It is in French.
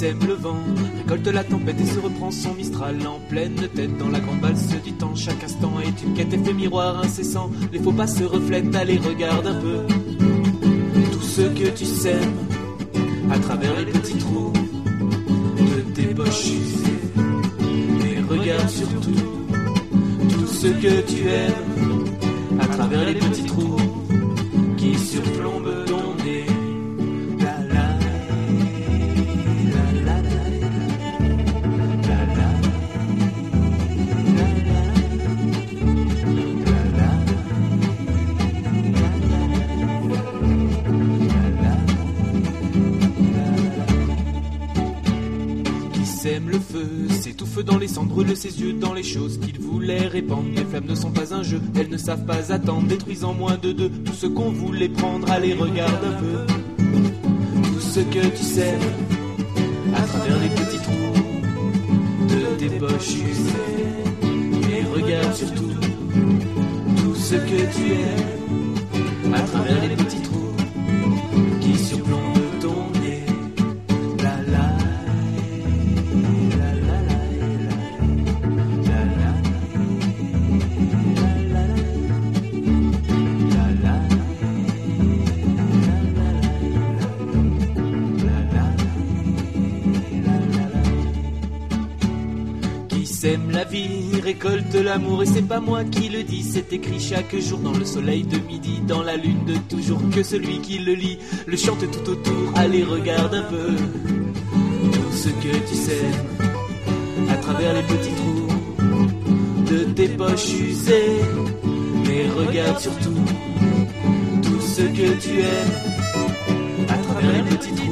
sème le vent, récolte la tempête et se reprend son mistral en pleine tête dans la grande valse du temps. Chaque instant est une quête, effet miroir incessant. Les faux pas se reflètent, allez, regarde un peu tout ce que tu sèmes à travers les petits trous de tes poches usées. Mais regarde surtout tout ce que tu aimes à travers les petits trous sème le feu, s'étouffe dans les cendres, brûle ses yeux dans les choses qu'il voulait répandre. Les flammes ne sont pas un jeu, elles ne savent pas attendre, détruisent en moins de deux tout ce qu'on voulait prendre. Allez, regarde un peu tout ce que tu sèmes à travers les petits trous de tes poches usées. Et regarde surtout tout ce que tu aimes qui sème la vie, récolte l'amour et c'est pas moi qui le dis, c'est écrit chaque jour dans le soleil de midi, dans la lune de toujours que celui qui le lit le chante tout autour. Allez regarde un peu tout ce que tu sèmes à travers les petits trous de tes poches usées, mais regarde surtout tout ce que tu aimes à travers les petits trous